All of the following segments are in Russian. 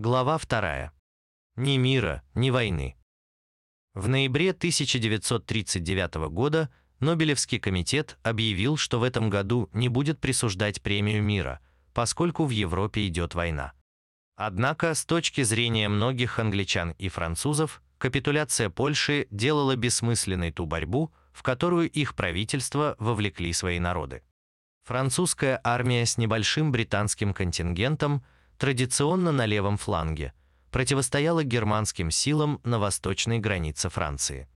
Глава 2. Ни мира, ни войны. В ноябре 1939 года Нобелевский комитет объявил, что в этом году не будет присуждать премию мира, поскольку в Европе идет война. Однако, с точки зрения многих англичан и французов, капитуляция Польши делала бессмысленной ту борьбу, в которую их правительство вовлекли свои народы. Французская армия с небольшим британским контингентом, традиционно на левом фланге, противостояла германским силам на восточной границе Франции.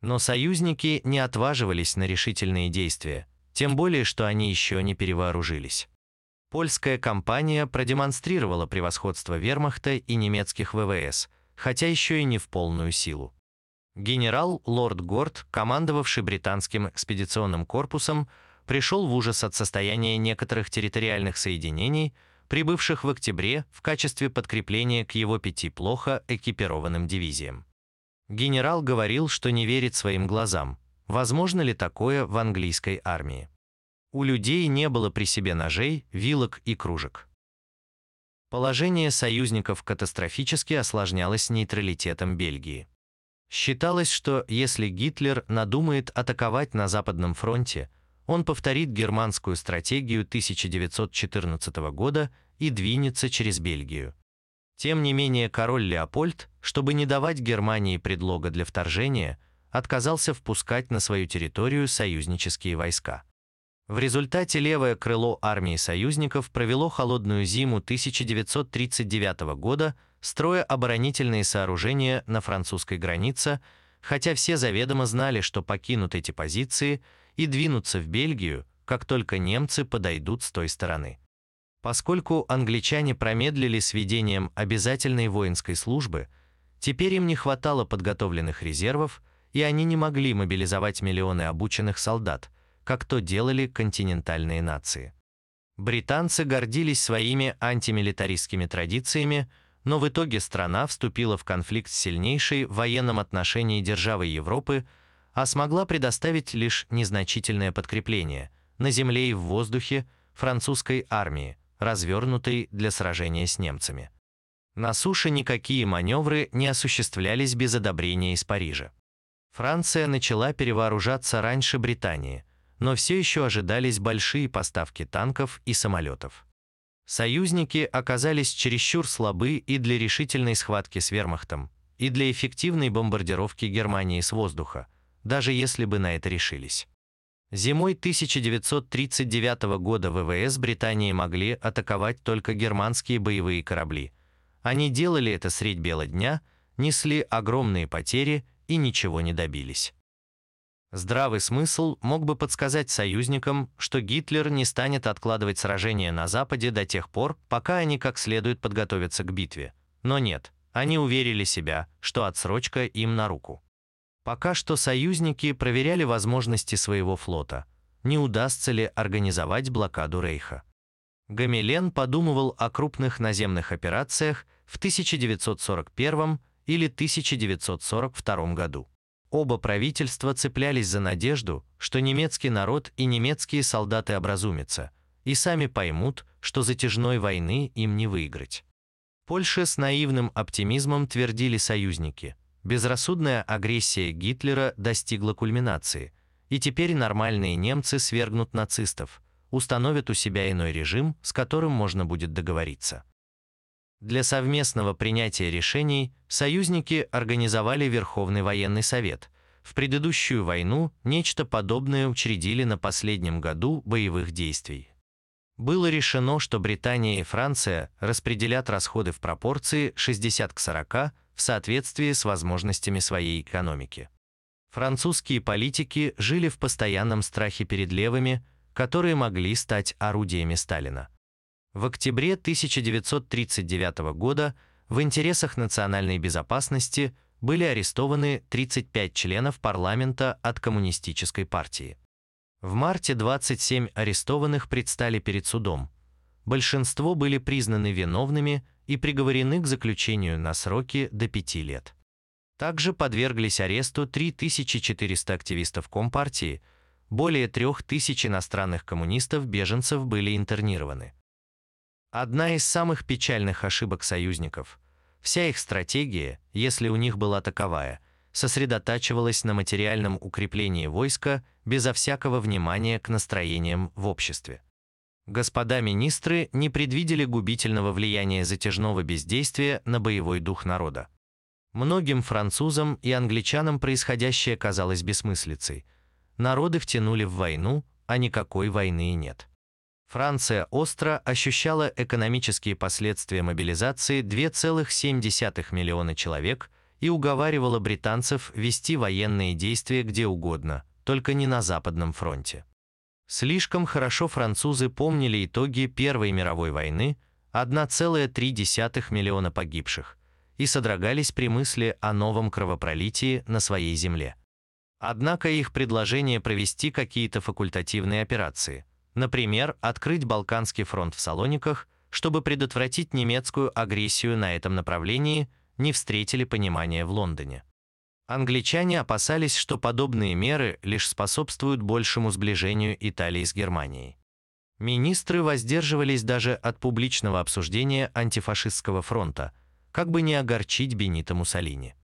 Но союзники не отваживались на решительные действия, тем более, что они еще не перевооружились. Польская кампания продемонстрировала превосходство вермахта и немецких ВВС, хотя еще и не в полную силу. Генерал Лорд Горд, командовавший британским экспедиционным корпусом, пришел в ужас от состояния некоторых территориальных соединений, прибывших в октябре в качестве подкрепления к его пяти плохо экипированным дивизиям. Генерал говорил, что не верит своим глазам. Возможно ли такое в английской армии? У людей не было при себе ножей, вилок и кружек. Положение союзников катастрофически осложнялось нейтралитетом Бельгии. Считалось, что если Гитлер надумает атаковать на Западном фронте, он повторит германскую стратегию 1914 года и двинется через Бельгию. Тем не менее, король Леопольд, чтобы не давать Германии предлога для вторжения, отказался впускать на свою территорию союзнические войска. В результате левое крыло армии союзников провело холодную зиму 1939 года, строя оборонительные сооружения на французской границе, хотя все заведомо знали, что покинут эти позиции и двинутся в Бельгию, как только немцы подойдут с той стороны. Поскольку англичане промедлили с ведением обязательной воинской службы, теперь им не хватало подготовленных резервов, и они не могли мобилизовать миллионы обученных солдат, как то делали континентальные нации. Британцы гордились своими антимилитаристскими традициями, но в итоге страна вступила в конфликт с сильнейшей в военном отношении державой Европы, а смогла предоставить лишь незначительное подкрепление на земле и в воздухе французской армии, развернутой для сражения с немцами. На суше никакие маневры не осуществлялись без одобрения из Парижа. Франция начала перевооружаться раньше Британии, но все еще ожидались большие поставки танков и самолетов. Союзники оказались чересчур слабы и для решительной схватки с вермахтом, и для эффективной бомбардировки Германии с воздуха, даже если бы на это решились. Зимой 1939 года ВВС Британии могли атаковать только германские боевые корабли. Они делали это средь бела дня, несли огромные потери и ничего не добились. Здравый смысл мог бы подсказать союзникам, что Гитлер не станет откладывать сражения на Западе до тех пор, пока они как следует подготовятся к битве. Но нет, они уверили себя, что отсрочка им на руку. Пока что союзники проверяли возможности своего флота, не удастся ли организовать блокаду Рейха. Гамилен подумывал о крупных наземных операциях в 1941 или 1942 году. Оба правительства цеплялись за надежду, что немецкий народ и немецкие солдаты образумятся и сами поймут, что затяжной войны им не выиграть. Польша с наивным оптимизмом твердили союзники – Безрассудная агрессия Гитлера достигла кульминации, и теперь нормальные немцы свергнут нацистов, установят у себя иной режим, с которым можно будет договориться. Для совместного принятия решений союзники организовали Верховный военный совет. В предыдущую войну нечто подобное учредили на последнем году боевых действий. Было решено, что Британия и Франция распределят расходы в пропорции 60 к 40 в соответствии с возможностями своей экономики. Французские политики жили в постоянном страхе перед левыми, которые могли стать орудиями Сталина. В октябре 1939 года в интересах национальной безопасности были арестованы 35 членов парламента от Коммунистической партии. В марте 27 арестованных предстали перед судом. Большинство были признаны виновными и приговорены к заключению на сроки до пяти лет. Также подверглись аресту 3400 активистов Компартии, более 3000 иностранных коммунистов-беженцев были интернированы. Одна из самых печальных ошибок союзников. Вся их стратегия, если у них была таковая, сосредотачивалась на материальном укреплении войска безо всякого внимания к настроениям в обществе. Господа министры не предвидели губительного влияния затяжного бездействия на боевой дух народа. Многим французам и англичанам происходящее казалось бессмыслицей. Народы втянули в войну, а никакой войны и нет. Франция остро ощущала экономические последствия мобилизации 2,7 миллиона человек и уговаривала британцев вести военные действия где угодно, только не на Западном фронте. Слишком хорошо французы помнили итоги Первой мировой войны, 1,3 миллиона погибших, и содрогались при мысли о новом кровопролитии на своей земле. Однако их предложение провести какие-то факультативные операции, Например, открыть Балканский фронт в Салониках, чтобы предотвратить немецкую агрессию на этом направлении, не встретили понимания в Лондоне. Англичане опасались, что подобные меры лишь способствуют большему сближению Италии с Германией. Министры воздерживались даже от публичного обсуждения антифашистского фронта, как бы не огорчить Бенито Муссолини.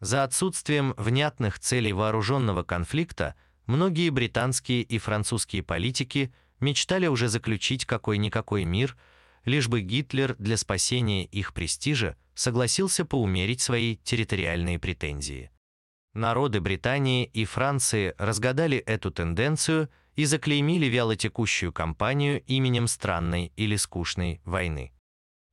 За отсутствием внятных целей вооруженного конфликта Многие британские и французские политики мечтали уже заключить какой-никакой мир, лишь бы Гитлер для спасения их престижа согласился поумерить свои территориальные претензии. Народы Британии и Франции разгадали эту тенденцию и заклеймили вялотекущую кампанию именем странной или скучной войны.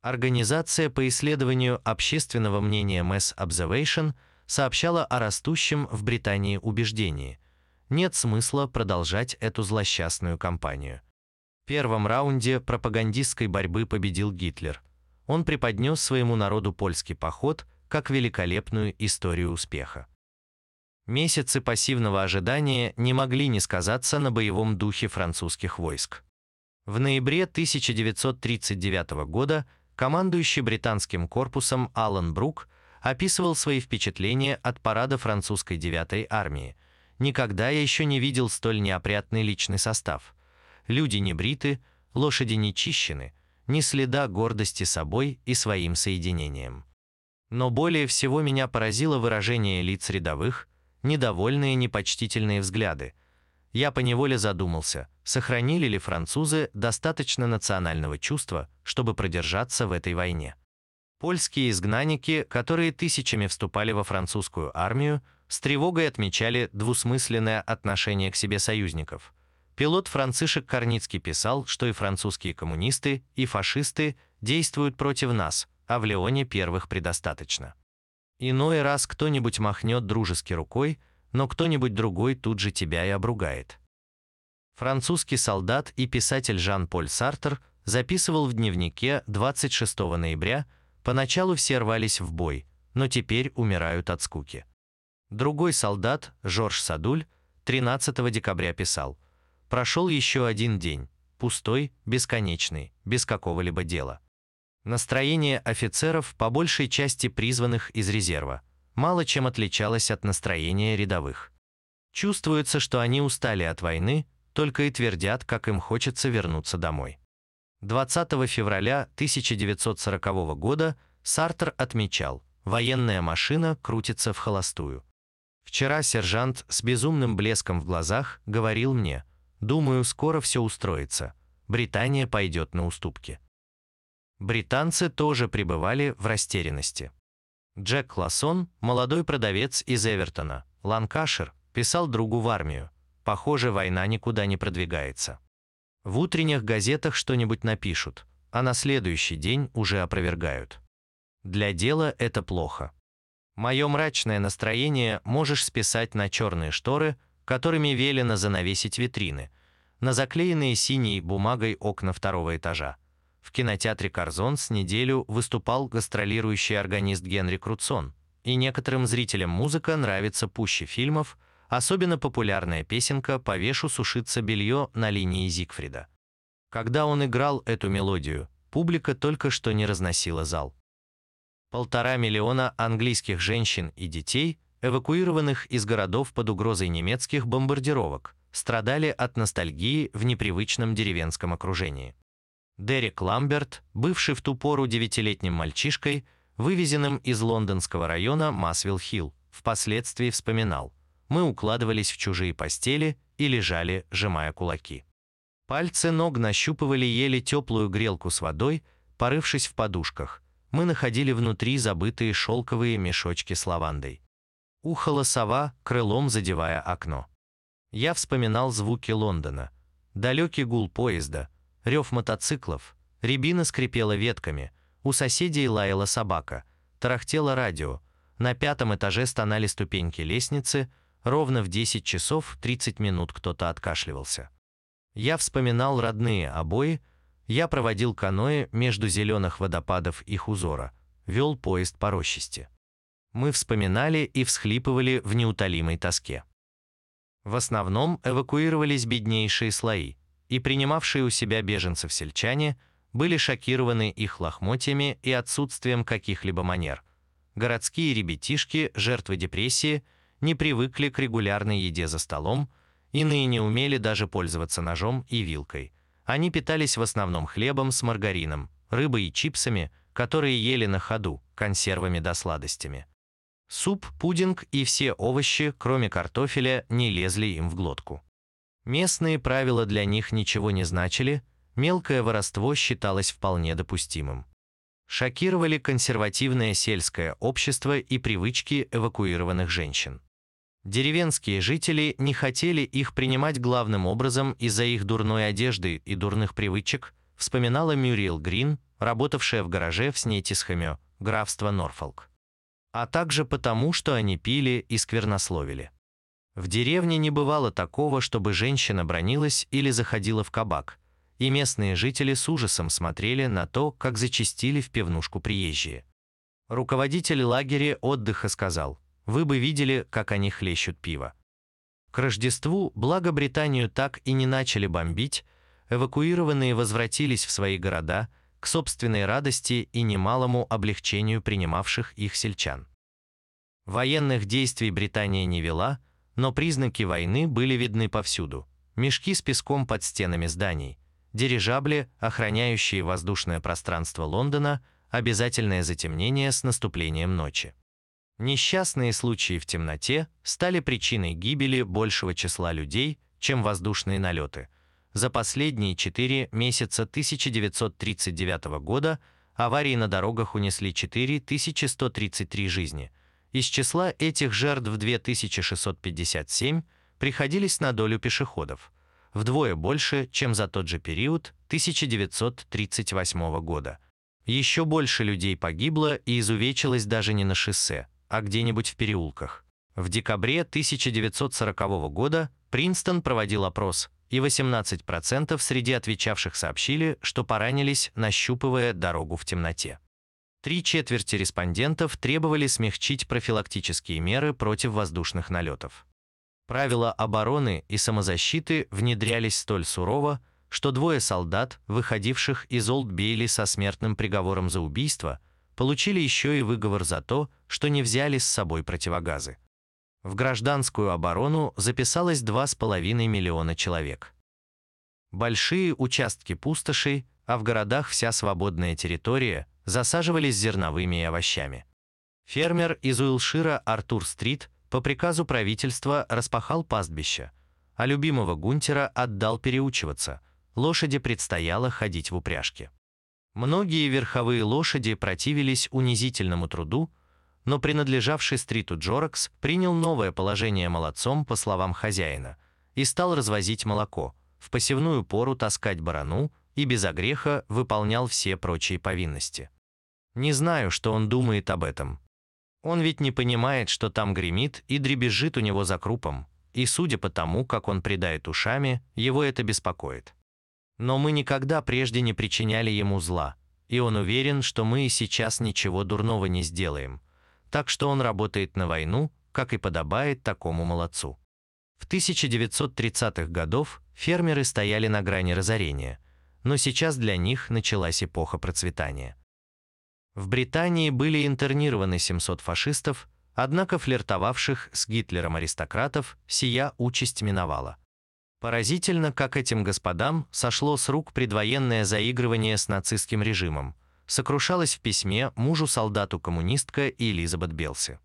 Организация по исследованию общественного мнения Mass Observation сообщала о растущем в Британии убеждении – нет смысла продолжать эту злосчастную кампанию. В первом раунде пропагандистской борьбы победил Гитлер. Он преподнес своему народу польский поход как великолепную историю успеха. Месяцы пассивного ожидания не могли не сказаться на боевом духе французских войск. В ноябре 1939 года командующий британским корпусом Алан Брук описывал свои впечатления от парада французской 9-й армии – Никогда я еще не видел столь неопрятный личный состав. Люди не бриты, лошади не чищены, ни следа гордости собой и своим соединением. Но более всего меня поразило выражение лиц рядовых, недовольные непочтительные взгляды. Я поневоле задумался, сохранили ли французы достаточно национального чувства, чтобы продержаться в этой войне. Польские изгнанники, которые тысячами вступали во французскую армию, с тревогой отмечали двусмысленное отношение к себе союзников. Пилот Францишек Корницкий писал, что и французские коммунисты, и фашисты действуют против нас, а в Леоне первых предостаточно. Иной раз кто-нибудь махнет дружески рукой, но кто-нибудь другой тут же тебя и обругает. Французский солдат и писатель Жан-Поль Сартер записывал в дневнике 26 ноября «Поначалу все рвались в бой, но теперь умирают от скуки». Другой солдат, Жорж Садуль, 13 декабря писал «Прошел еще один день, пустой, бесконечный, без какого-либо дела». Настроение офицеров, по большей части призванных из резерва, мало чем отличалось от настроения рядовых. Чувствуется, что они устали от войны, только и твердят, как им хочется вернуться домой. 20 февраля 1940 года Сартер отмечал, военная машина крутится в холостую. Вчера сержант с безумным блеском в глазах говорил мне, «Думаю, скоро все устроится. Британия пойдет на уступки». Британцы тоже пребывали в растерянности. Джек Классон, молодой продавец из Эвертона, Ланкашир, писал другу в армию, «Похоже, война никуда не продвигается». В утренних газетах что-нибудь напишут, а на следующий день уже опровергают. Для дела это плохо. Мое мрачное настроение можешь списать на черные шторы, которыми велено занавесить витрины, на заклеенные синей бумагой окна второго этажа. В кинотеатре «Корзон» с неделю выступал гастролирующий органист Генри Круцон, и некоторым зрителям музыка нравится пуще фильмов, особенно популярная песенка «Повешу сушиться белье» на линии Зигфрида. Когда он играл эту мелодию, публика только что не разносила зал. Полтора миллиона английских женщин и детей, эвакуированных из городов под угрозой немецких бомбардировок, страдали от ностальгии в непривычном деревенском окружении. Дерек Ламберт, бывший в ту пору девятилетним мальчишкой, вывезенным из лондонского района Масвилл-Хилл, впоследствии вспоминал, мы укладывались в чужие постели и лежали, сжимая кулаки. Пальцы ног нащупывали еле теплую грелку с водой, порывшись в подушках. Мы находили внутри забытые шелковые мешочки с лавандой. Ухала сова, крылом задевая окно. Я вспоминал звуки Лондона. Далекий гул поезда, рев мотоциклов, рябина скрипела ветками, у соседей лаяла собака, тарахтело радио, на пятом этаже стонали ступеньки лестницы, ровно в 10 часов 30 минут кто-то откашливался. Я вспоминал родные обои, я проводил каноэ между зеленых водопадов их узора, вел поезд по рощисти. Мы вспоминали и всхлипывали в неутолимой тоске. В основном эвакуировались беднейшие слои, и принимавшие у себя беженцев сельчане были шокированы их лохмотьями и отсутствием каких-либо манер. Городские ребятишки, жертвы депрессии, не привыкли к регулярной еде за столом, иные не умели даже пользоваться ножом и вилкой. Они питались в основном хлебом с маргарином, рыбой и чипсами, которые ели на ходу, консервами да сладостями. Суп, пудинг и все овощи, кроме картофеля, не лезли им в глотку. Местные правила для них ничего не значили, мелкое воровство считалось вполне допустимым. Шокировали консервативное сельское общество и привычки эвакуированных женщин. Деревенские жители не хотели их принимать главным образом из-за их дурной одежды и дурных привычек, вспоминала Мюриел Грин, работавшая в гараже в Снейтисхэме, графство Норфолк. А также потому, что они пили и сквернословили. В деревне не бывало такого, чтобы женщина бронилась или заходила в кабак, и местные жители с ужасом смотрели на то, как зачистили в пивнушку приезжие. Руководитель лагеря отдыха сказал, «Вы бы видели, как они хлещут пиво». К Рождеству, благо Британию так и не начали бомбить, эвакуированные возвратились в свои города к собственной радости и немалому облегчению принимавших их сельчан. Военных действий Британия не вела – но признаки войны были видны повсюду. Мешки с песком под стенами зданий, дирижабли, охраняющие воздушное пространство Лондона, обязательное затемнение с наступлением ночи. Несчастные случаи в темноте стали причиной гибели большего числа людей, чем воздушные налеты. За последние четыре месяца 1939 года аварии на дорогах унесли 4133 жизни – из числа этих жертв 2657 приходились на долю пешеходов, вдвое больше, чем за тот же период 1938 года. Еще больше людей погибло и изувечилось даже не на шоссе, а где-нибудь в переулках. В декабре 1940 года Принстон проводил опрос, и 18% среди отвечавших сообщили, что поранились, нащупывая дорогу в темноте. Три четверти респондентов требовали смягчить профилактические меры против воздушных налетов. Правила обороны и самозащиты внедрялись столь сурово, что двое солдат, выходивших из Олдбейли со смертным приговором за убийство, получили еще и выговор за то, что не взяли с собой противогазы. В гражданскую оборону записалось 2,5 миллиона человек. Большие участки пустошей, а в городах вся свободная территория засаживались зерновыми и овощами. Фермер из Уилшира Артур Стрит по приказу правительства распахал пастбище, а любимого Гунтера отдал переучиваться, лошади предстояло ходить в упряжке. Многие верховые лошади противились унизительному труду, но принадлежавший Стриту Джоракс принял новое положение молодцом, по словам хозяина, и стал развозить молоко, в посевную пору таскать барану, и без огреха выполнял все прочие повинности. Не знаю, что он думает об этом. Он ведь не понимает, что там гремит и дребезжит у него за крупом, и судя по тому, как он придает ушами, его это беспокоит. Но мы никогда прежде не причиняли ему зла, и он уверен, что мы и сейчас ничего дурного не сделаем, так что он работает на войну, как и подобает такому молодцу. В 1930-х годов фермеры стояли на грани разорения – но сейчас для них началась эпоха процветания. В Британии были интернированы 700 фашистов, однако флиртовавших с Гитлером аристократов сия участь миновала. Поразительно, как этим господам сошло с рук предвоенное заигрывание с нацистским режимом, сокрушалась в письме мужу-солдату коммунистка Элизабет Белси.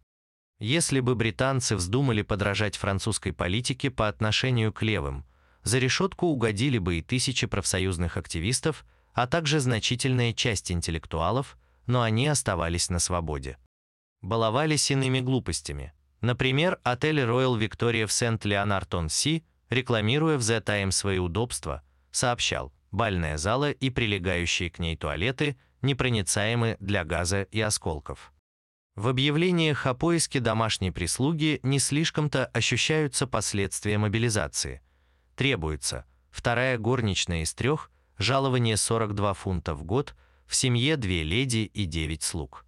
Если бы британцы вздумали подражать французской политике по отношению к левым, за решетку угодили бы и тысячи профсоюзных активистов, а также значительная часть интеллектуалов, но они оставались на свободе. Баловались иными глупостями. Например, отель Royal Victoria в Сент-Леонард-он-Си, рекламируя в The Times свои удобства, сообщал, бальная зала и прилегающие к ней туалеты непроницаемы для газа и осколков. В объявлениях о поиске домашней прислуги не слишком-то ощущаются последствия мобилизации. Требуется вторая горничная из трех, жалование 42 фунта в год, в семье две леди и девять слуг.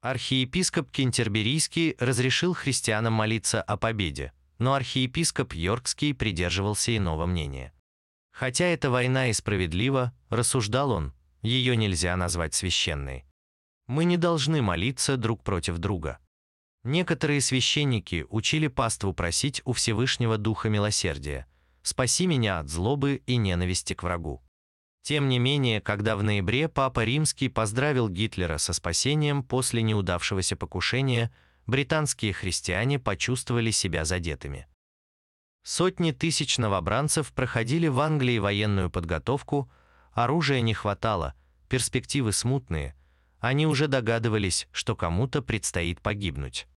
Архиепископ Кентерберийский разрешил христианам молиться о победе, но архиепископ Йоркский придерживался иного мнения. Хотя эта война и справедлива, рассуждал он, ее нельзя назвать священной. Мы не должны молиться друг против друга. Некоторые священники учили паству просить у Всевышнего Духа Милосердия «Спаси меня от злобы и ненависти к врагу». Тем не менее, когда в ноябре Папа Римский поздравил Гитлера со спасением после неудавшегося покушения, британские христиане почувствовали себя задетыми. Сотни тысяч новобранцев проходили в Англии военную подготовку, оружия не хватало, перспективы смутные, они уже догадывались, что кому-то предстоит погибнуть.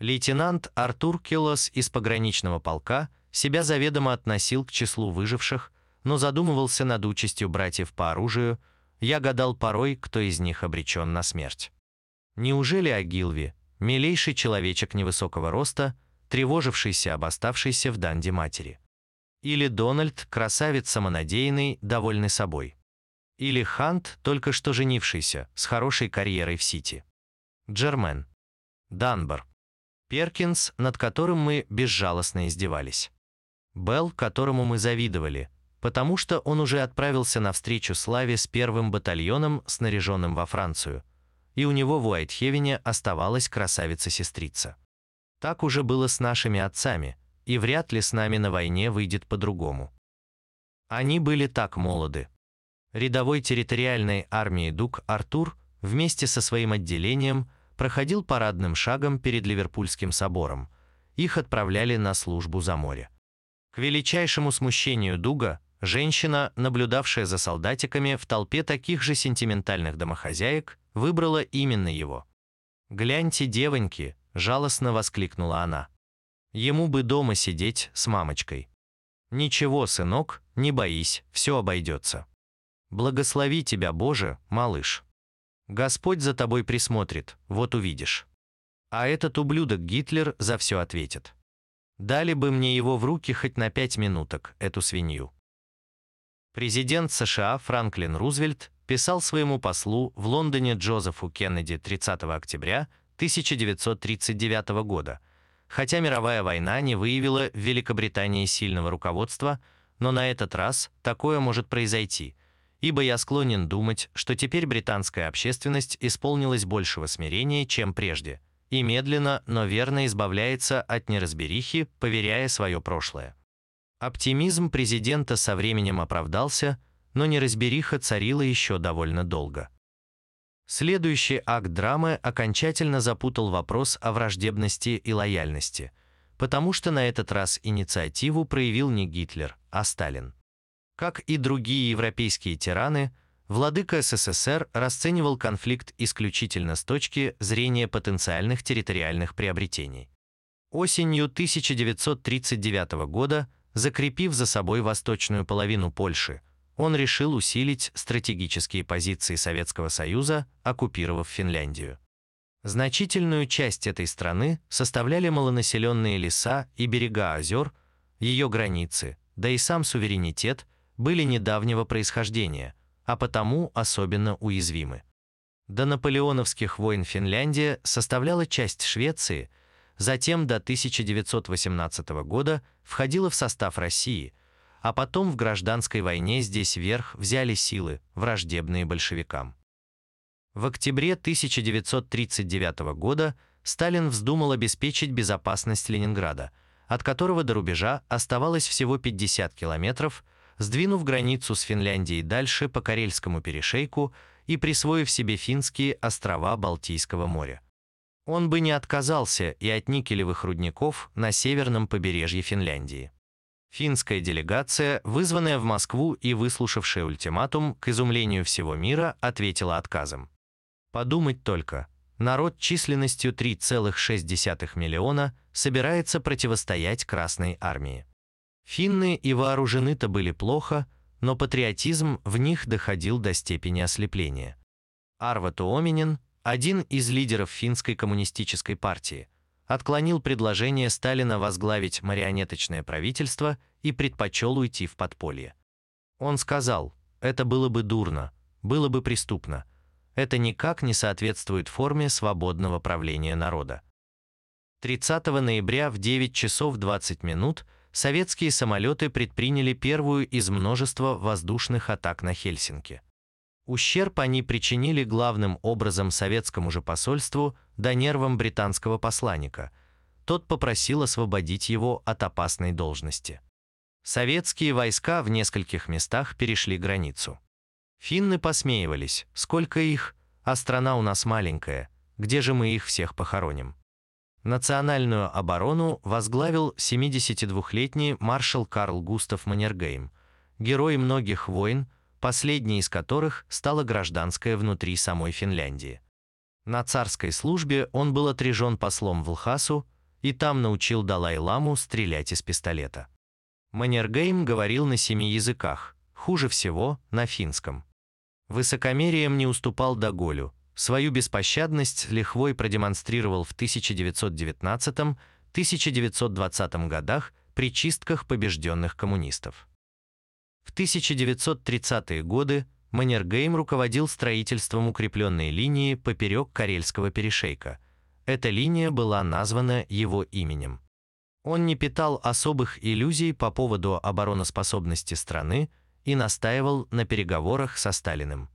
Лейтенант Артур Келос из пограничного полка себя заведомо относил к числу выживших, но задумывался над участью братьев по оружию, я гадал порой, кто из них обречен на смерть. Неужели Агилви, милейший человечек невысокого роста, тревожившийся об оставшейся в Данде матери? Или Дональд, красавец самонадеянный, довольный собой? Или Хант, только что женившийся, с хорошей карьерой в Сити? Джермен. Данбор. Перкинс, над которым мы безжалостно издевались. Белл, которому мы завидовали, потому что он уже отправился на встречу славе с первым батальоном, снаряженным во Францию, и у него в Уайтхевене оставалась красавица-сестрица. Так уже было с нашими отцами, и вряд ли с нами на войне выйдет по-другому. Они были так молоды. Рядовой территориальной армии Дук Артур вместе со своим отделением проходил парадным шагом перед Ливерпульским собором. Их отправляли на службу за море. К величайшему смущению Дуга Женщина, наблюдавшая за солдатиками в толпе таких же сентиментальных домохозяек, выбрала именно его. «Гляньте, девоньки!» – жалостно воскликнула она. «Ему бы дома сидеть с мамочкой». «Ничего, сынок, не боись, все обойдется. Благослови тебя, Боже, малыш. Господь за тобой присмотрит, вот увидишь». А этот ублюдок Гитлер за все ответит. Дали бы мне его в руки хоть на пять минуток, эту свинью. Президент США Франклин Рузвельт писал своему послу в Лондоне Джозефу Кеннеди 30 октября 1939 года. Хотя мировая война не выявила в Великобритании сильного руководства, но на этот раз такое может произойти, ибо я склонен думать, что теперь британская общественность исполнилась большего смирения, чем прежде, и медленно, но верно избавляется от неразберихи, поверяя свое прошлое. Оптимизм президента со временем оправдался, но неразбериха царила еще довольно долго. Следующий акт драмы окончательно запутал вопрос о враждебности и лояльности, потому что на этот раз инициативу проявил не Гитлер, а Сталин. Как и другие европейские тираны, владыка СССР расценивал конфликт исключительно с точки зрения потенциальных территориальных приобретений. Осенью 1939 года Закрепив за собой восточную половину Польши, он решил усилить стратегические позиции Советского Союза, оккупировав Финляндию. Значительную часть этой страны составляли малонаселенные леса и берега озер, ее границы, да и сам суверенитет были недавнего происхождения, а потому особенно уязвимы. До наполеоновских войн Финляндия составляла часть Швеции – затем до 1918 года входила в состав России, а потом в гражданской войне здесь верх взяли силы, враждебные большевикам. В октябре 1939 года Сталин вздумал обеспечить безопасность Ленинграда, от которого до рубежа оставалось всего 50 километров, сдвинув границу с Финляндией дальше по Карельскому перешейку и присвоив себе финские острова Балтийского моря. Он бы не отказался и от никелевых рудников на северном побережье Финляндии. Финская делегация, вызванная в Москву и выслушавшая ультиматум, к изумлению всего мира, ответила отказом. Подумать только, народ численностью 3,6 миллиона собирается противостоять Красной армии. Финны и вооружены-то были плохо, но патриотизм в них доходил до степени ослепления. Арва Туоминин, один из лидеров финской коммунистической партии, отклонил предложение Сталина возглавить марионеточное правительство и предпочел уйти в подполье. Он сказал, это было бы дурно, было бы преступно, это никак не соответствует форме свободного правления народа. 30 ноября в 9 часов 20 минут советские самолеты предприняли первую из множества воздушных атак на Хельсинки. Ущерб они причинили главным образом советскому же посольству да нервам британского посланника. Тот попросил освободить его от опасной должности. Советские войска в нескольких местах перешли границу. Финны посмеивались, сколько их, а страна у нас маленькая, где же мы их всех похороним? Национальную оборону возглавил 72-летний маршал Карл Густав Маннергейм, герой многих войн, последней из которых стала гражданская внутри самой Финляндии. На царской службе он был отрежен послом в Лхасу и там научил Далай-ламу стрелять из пистолета. Маннергейм говорил на семи языках, хуже всего на финском. Высокомерием не уступал Даголю, свою беспощадность лихвой продемонстрировал в 1919-1920 годах при чистках побежденных коммунистов. В 1930-е годы Маннергейм руководил строительством укрепленной линии поперек Карельского перешейка. Эта линия была названа его именем. Он не питал особых иллюзий по поводу обороноспособности страны и настаивал на переговорах со Сталиным.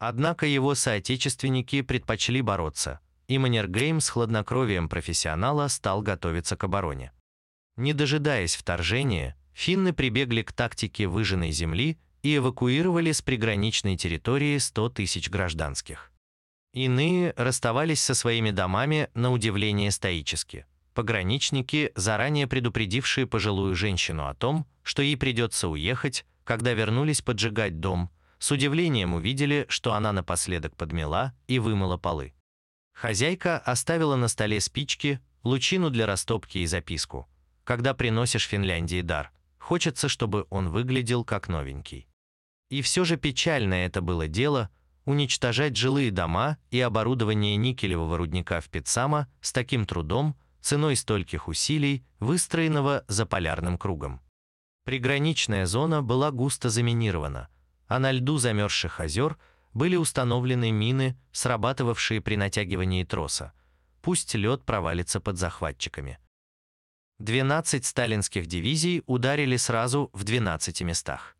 Однако его соотечественники предпочли бороться, и Маннергейм с хладнокровием профессионала стал готовиться к обороне. Не дожидаясь вторжения, финны прибегли к тактике выжженной земли и эвакуировали с приграничной территории 100 тысяч гражданских. Иные расставались со своими домами на удивление стоически. Пограничники, заранее предупредившие пожилую женщину о том, что ей придется уехать, когда вернулись поджигать дом, с удивлением увидели, что она напоследок подмела и вымыла полы. Хозяйка оставила на столе спички, лучину для растопки и записку. Когда приносишь Финляндии дар, Хочется, чтобы он выглядел как новенький. И все же печальное это было дело уничтожать жилые дома и оборудование никелевого рудника в Пиццама с таким трудом, ценой стольких усилий, выстроенного за полярным кругом. Приграничная зона была густо заминирована, а на льду замерзших озер были установлены мины, срабатывавшие при натягивании троса. Пусть лед провалится под захватчиками. 12 сталинских дивизий ударили сразу в 12 местах.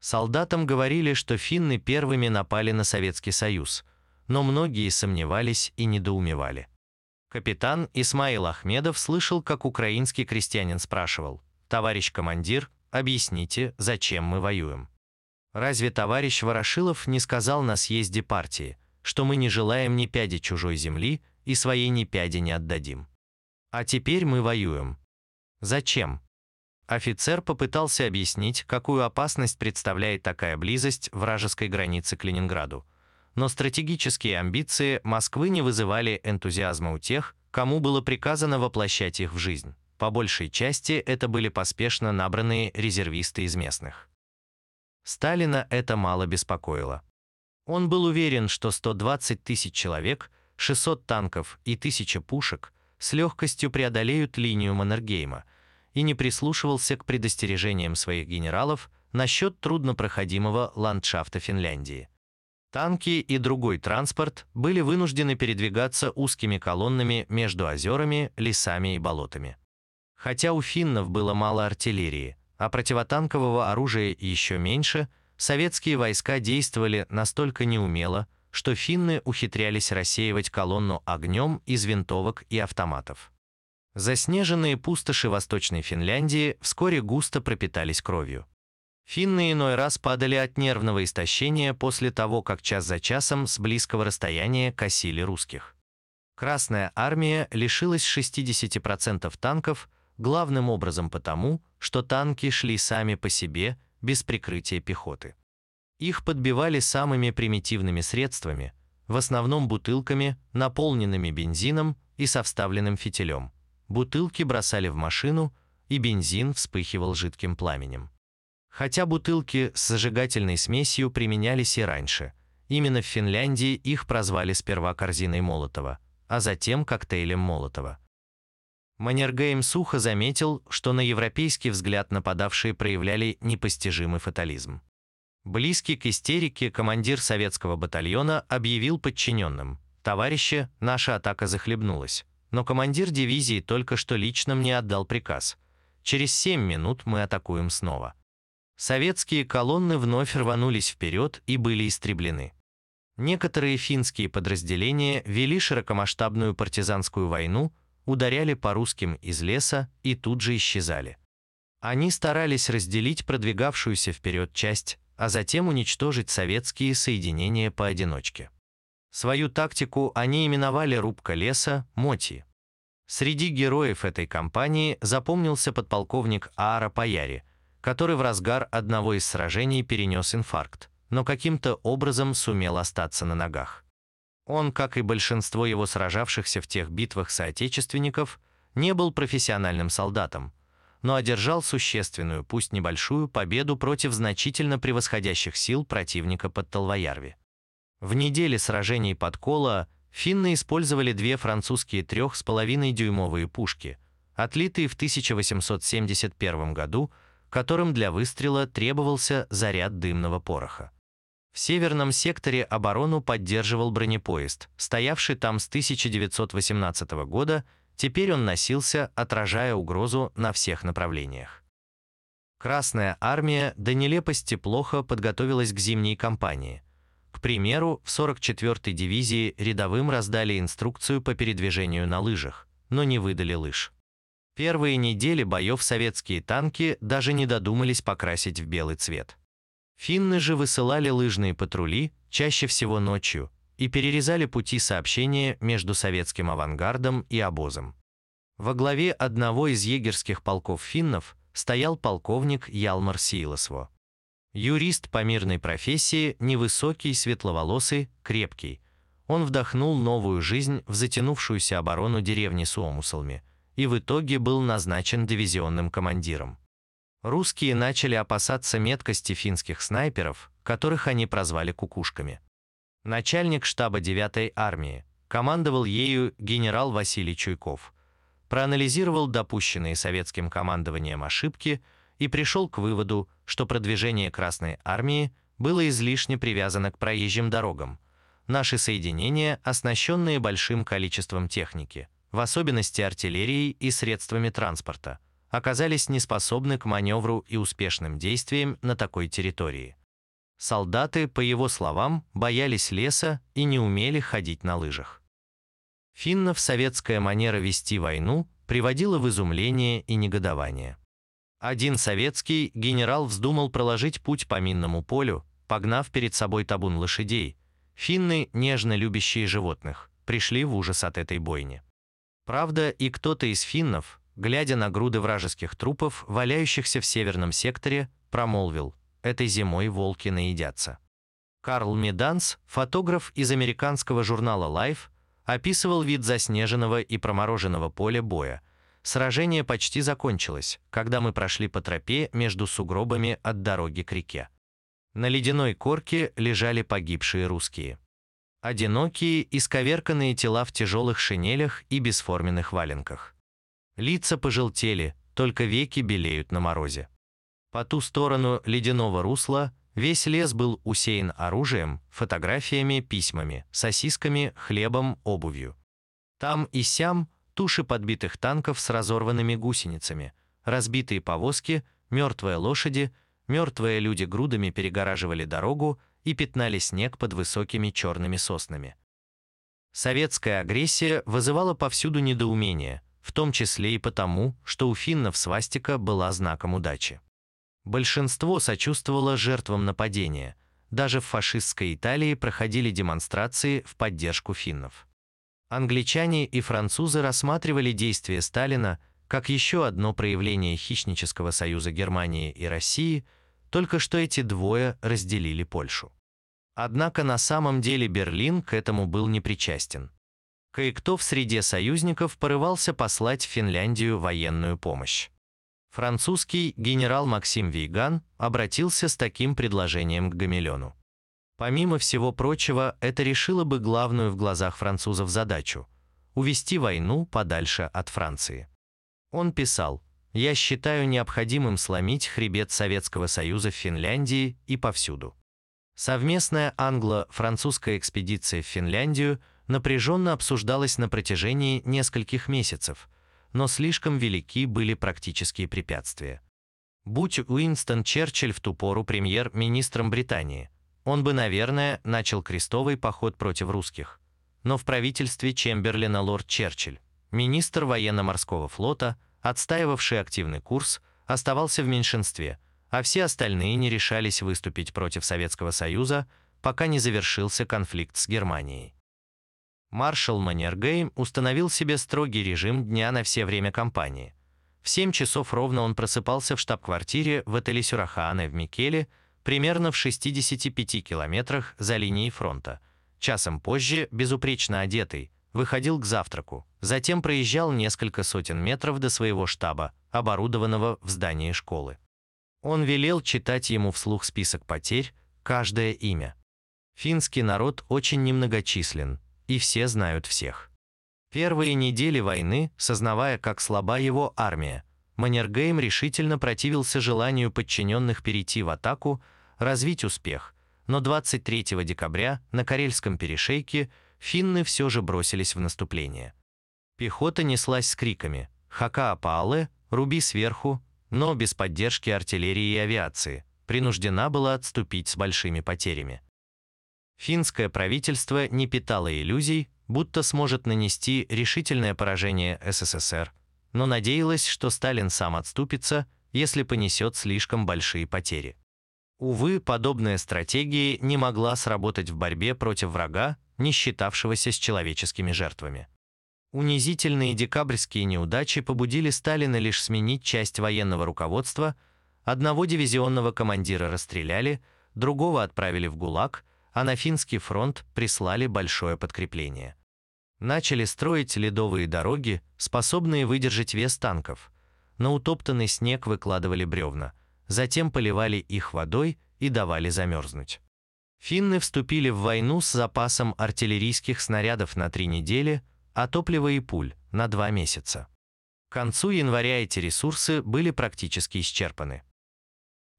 Солдатам говорили, что финны первыми напали на Советский Союз, но многие сомневались и недоумевали. Капитан Исмаил Ахмедов слышал, как украинский крестьянин спрашивал, «Товарищ командир, объясните, зачем мы воюем?» Разве товарищ Ворошилов не сказал на съезде партии, что мы не желаем ни пяди чужой земли и своей ни пяди не отдадим? А теперь мы воюем, Зачем? Офицер попытался объяснить, какую опасность представляет такая близость вражеской границы к Ленинграду. Но стратегические амбиции Москвы не вызывали энтузиазма у тех, кому было приказано воплощать их в жизнь. По большей части это были поспешно набранные резервисты из местных. Сталина это мало беспокоило. Он был уверен, что 120 тысяч человек, 600 танков и 1000 пушек с легкостью преодолеют линию Маннергейма и не прислушивался к предостережениям своих генералов насчет труднопроходимого ландшафта Финляндии. Танки и другой транспорт были вынуждены передвигаться узкими колоннами между озерами, лесами и болотами. Хотя у финнов было мало артиллерии, а противотанкового оружия еще меньше, советские войска действовали настолько неумело, что финны ухитрялись рассеивать колонну огнем из винтовок и автоматов. Заснеженные пустоши Восточной Финляндии вскоре густо пропитались кровью. Финны иной раз падали от нервного истощения после того, как час за часом с близкого расстояния косили русских. Красная армия лишилась 60% танков, главным образом потому, что танки шли сами по себе, без прикрытия пехоты. Их подбивали самыми примитивными средствами, в основном бутылками, наполненными бензином и со вставленным фитилем. Бутылки бросали в машину, и бензин вспыхивал жидким пламенем. Хотя бутылки с зажигательной смесью применялись и раньше, именно в Финляндии их прозвали сперва корзиной Молотова, а затем коктейлем Молотова. Маннергейм сухо заметил, что на европейский взгляд нападавшие проявляли непостижимый фатализм. Близкий к истерике командир советского батальона объявил подчиненным «Товарищи, наша атака захлебнулась но командир дивизии только что лично мне отдал приказ. Через 7 минут мы атакуем снова. Советские колонны вновь рванулись вперед и были истреблены. Некоторые финские подразделения вели широкомасштабную партизанскую войну, ударяли по русским из леса и тут же исчезали. Они старались разделить продвигавшуюся вперед часть, а затем уничтожить советские соединения поодиночке. Свою тактику они именовали «рубка леса» Моти. Среди героев этой кампании запомнился подполковник Аара Паяри, который в разгар одного из сражений перенес инфаркт, но каким-то образом сумел остаться на ногах. Он, как и большинство его сражавшихся в тех битвах соотечественников, не был профессиональным солдатом, но одержал существенную, пусть небольшую, победу против значительно превосходящих сил противника под Талвоярви. В неделе сражений под Кола финны использовали две французские 3,5-дюймовые пушки, отлитые в 1871 году, которым для выстрела требовался заряд дымного пороха. В северном секторе оборону поддерживал бронепоезд, стоявший там с 1918 года, теперь он носился, отражая угрозу на всех направлениях. Красная армия до нелепости плохо подготовилась к зимней кампании – к примеру, в 44-й дивизии рядовым раздали инструкцию по передвижению на лыжах, но не выдали лыж. Первые недели боев советские танки даже не додумались покрасить в белый цвет. Финны же высылали лыжные патрули, чаще всего ночью, и перерезали пути сообщения между советским авангардом и обозом. Во главе одного из егерских полков финнов стоял полковник Ялмар Силосво. Юрист по мирной профессии, невысокий, светловолосый, крепкий. Он вдохнул новую жизнь в затянувшуюся оборону деревни Суомусалми и в итоге был назначен дивизионным командиром. Русские начали опасаться меткости финских снайперов, которых они прозвали кукушками. Начальник штаба 9-й армии, командовал ею генерал Василий Чуйков, проанализировал допущенные советским командованием ошибки – и пришел к выводу, что продвижение Красной Армии было излишне привязано к проезжим дорогам. Наши соединения, оснащенные большим количеством техники, в особенности артиллерией и средствами транспорта, оказались неспособны к маневру и успешным действиям на такой территории. Солдаты, по его словам, боялись леса и не умели ходить на лыжах. Финнов советская манера вести войну приводила в изумление и негодование. Один советский генерал вздумал проложить путь по минному полю, погнав перед собой табун лошадей. Финны, нежно любящие животных, пришли в ужас от этой бойни. Правда, и кто-то из финнов, глядя на груды вражеских трупов, валяющихся в северном секторе, промолвил «Этой зимой волки наедятся». Карл Меданс, фотограф из американского журнала Life, описывал вид заснеженного и промороженного поля боя – Сражение почти закончилось, когда мы прошли по тропе между сугробами от дороги к реке. На ледяной корке лежали погибшие русские. Одинокие, исковерканные тела в тяжелых шинелях и бесформенных валенках. Лица пожелтели, только веки белеют на морозе. По ту сторону ледяного русла весь лес был усеян оружием, фотографиями, письмами, сосисками, хлебом, обувью. Там и сям туши подбитых танков с разорванными гусеницами, разбитые повозки, мертвые лошади, мертвые люди грудами перегораживали дорогу и пятнали снег под высокими черными соснами. Советская агрессия вызывала повсюду недоумение, в том числе и потому, что у финнов свастика была знаком удачи. Большинство сочувствовало жертвам нападения. Даже в фашистской Италии проходили демонстрации в поддержку финнов. Англичане и французы рассматривали действия Сталина как еще одно проявление хищнического союза Германии и России, только что эти двое разделили Польшу. Однако на самом деле Берлин к этому был непричастен. Кое-кто в среде союзников порывался послать в Финляндию военную помощь. Французский генерал Максим Вейган обратился с таким предложением к Гамильону. Помимо всего прочего, это решило бы главную в глазах французов задачу – увести войну подальше от Франции. Он писал, «Я считаю необходимым сломить хребет Советского Союза в Финляндии и повсюду. Совместная англо-французская экспедиция в Финляндию напряженно обсуждалась на протяжении нескольких месяцев, но слишком велики были практические препятствия. Будь Уинстон Черчилль в ту пору премьер-министром Британии, он бы, наверное, начал крестовый поход против русских. Но в правительстве Чемберлина лорд Черчилль, министр военно-морского флота, отстаивавший активный курс, оставался в меньшинстве – а все остальные не решались выступить против Советского Союза, пока не завершился конфликт с Германией. Маршал Маннергейм установил себе строгий режим дня на все время кампании. В 7 часов ровно он просыпался в штаб-квартире в отеле Сюрахаане в Микеле, примерно в 65 километрах за линией фронта. Часом позже, безупречно одетый, выходил к завтраку, затем проезжал несколько сотен метров до своего штаба, оборудованного в здании школы. Он велел читать ему вслух список потерь, каждое имя. Финский народ очень немногочислен, и все знают всех. Первые недели войны, сознавая, как слаба его армия, Маннергейм решительно противился желанию подчиненных перейти в атаку, развить успех, но 23 декабря на Карельском перешейке финны все же бросились в наступление. Пехота неслась с криками «Хака Паале! Руби сверху! но без поддержки артиллерии и авиации, принуждена была отступить с большими потерями. Финское правительство не питало иллюзий, будто сможет нанести решительное поражение СССР, но надеялось, что Сталин сам отступится, если понесет слишком большие потери. Увы, подобная стратегия не могла сработать в борьбе против врага, не считавшегося с человеческими жертвами. Унизительные декабрьские неудачи побудили Сталина лишь сменить часть военного руководства, одного дивизионного командира расстреляли, другого отправили в ГУЛАГ, а на финский фронт прислали большое подкрепление. Начали строить ледовые дороги, способные выдержать вес танков. На утоптанный снег выкладывали бревна, затем поливали их водой и давали замерзнуть. Финны вступили в войну с запасом артиллерийских снарядов на три недели – а топлива и пуль – на два месяца. К концу января эти ресурсы были практически исчерпаны.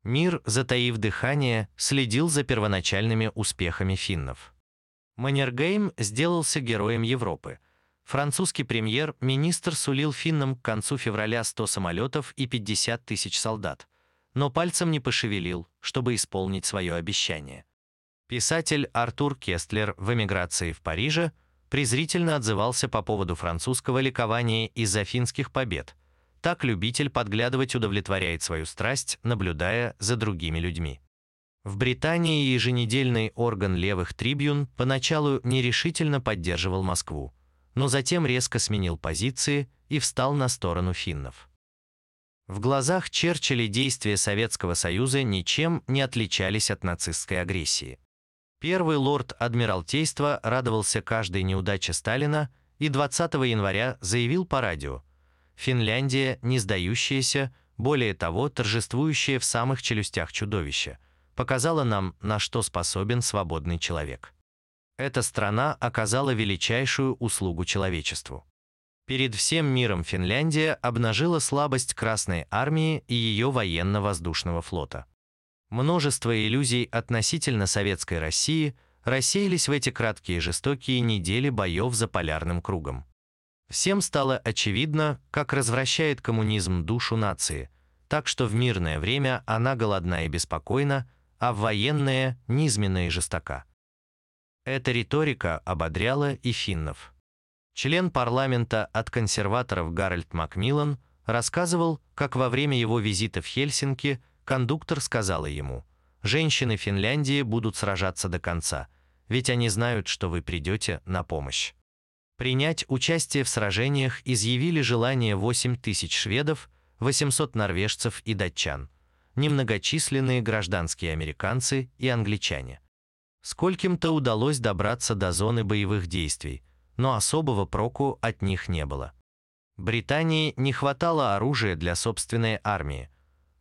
Мир, затаив дыхание, следил за первоначальными успехами финнов. Маннергейм сделался героем Европы. Французский премьер-министр сулил финнам к концу февраля 100 самолетов и 50 тысяч солдат, но пальцем не пошевелил, чтобы исполнить свое обещание. Писатель Артур Кестлер в эмиграции в Париже – презрительно отзывался по поводу французского ликования из-за финских побед. Так любитель подглядывать удовлетворяет свою страсть, наблюдая за другими людьми. В Британии еженедельный орган левых трибюн поначалу нерешительно поддерживал Москву, но затем резко сменил позиции и встал на сторону финнов. В глазах Черчилля действия Советского Союза ничем не отличались от нацистской агрессии. Первый лорд Адмиралтейства радовался каждой неудаче Сталина и 20 января заявил по радио «Финляндия, не сдающаяся, более того, торжествующая в самых челюстях чудовища, показала нам, на что способен свободный человек. Эта страна оказала величайшую услугу человечеству. Перед всем миром Финляндия обнажила слабость Красной армии и ее военно-воздушного флота. Множество иллюзий относительно советской России рассеялись в эти краткие жестокие недели боев за полярным кругом. Всем стало очевидно, как развращает коммунизм душу нации, так что в мирное время она голодна и беспокойна, а в военное – низменна и жестока. Эта риторика ободряла и финнов. Член парламента от консерваторов Гарольд Макмиллан рассказывал, как во время его визита в Хельсинки кондуктор сказала ему, «Женщины Финляндии будут сражаться до конца, ведь они знают, что вы придете на помощь». Принять участие в сражениях изъявили желание 8 тысяч шведов, 800 норвежцев и датчан, немногочисленные гражданские американцы и англичане. Скольким-то удалось добраться до зоны боевых действий, но особого проку от них не было. Британии не хватало оружия для собственной армии.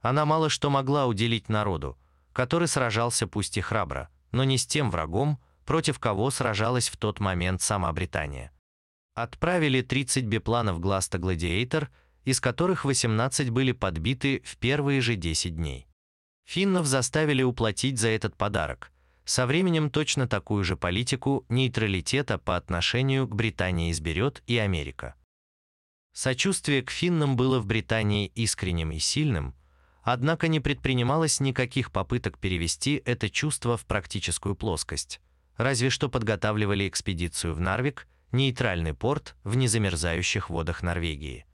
Она мало что могла уделить народу, который сражался пусть и храбро, но не с тем врагом, против кого сражалась в тот момент сама Британия. Отправили 30 бипланов Гласта Гладиатор, из которых 18 были подбиты в первые же 10 дней. Финнов заставили уплатить за этот подарок. Со временем точно такую же политику нейтралитета по отношению к Британии изберет и Америка. Сочувствие к финнам было в Британии искренним и сильным, однако не предпринималось никаких попыток перевести это чувство в практическую плоскость, разве что подготавливали экспедицию в Нарвик, нейтральный порт в незамерзающих водах Норвегии.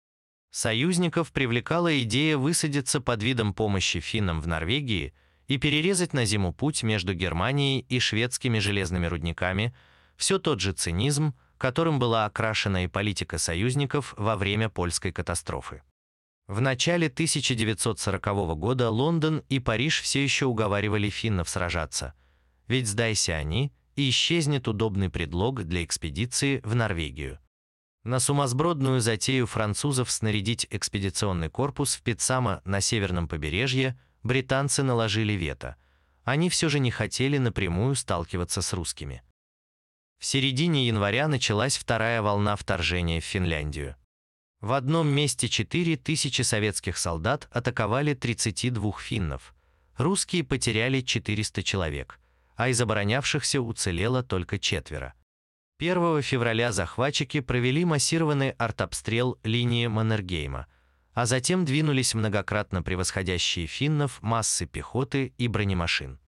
Союзников привлекала идея высадиться под видом помощи финнам в Норвегии и перерезать на зиму путь между Германией и шведскими железными рудниками, все тот же цинизм, которым была окрашена и политика союзников во время польской катастрофы. В начале 1940 года Лондон и Париж все еще уговаривали финнов сражаться, ведь сдайся они, и исчезнет удобный предлог для экспедиции в Норвегию. На сумасбродную затею французов снарядить экспедиционный корпус в Пицама на северном побережье британцы наложили вето. Они все же не хотели напрямую сталкиваться с русскими. В середине января началась вторая волна вторжения в Финляндию. В одном месте 4 тысячи советских солдат атаковали 32 финнов. Русские потеряли 400 человек, а из оборонявшихся уцелело только четверо. 1 февраля захватчики провели массированный артобстрел линии Маннергейма, а затем двинулись многократно превосходящие финнов массы пехоты и бронемашин.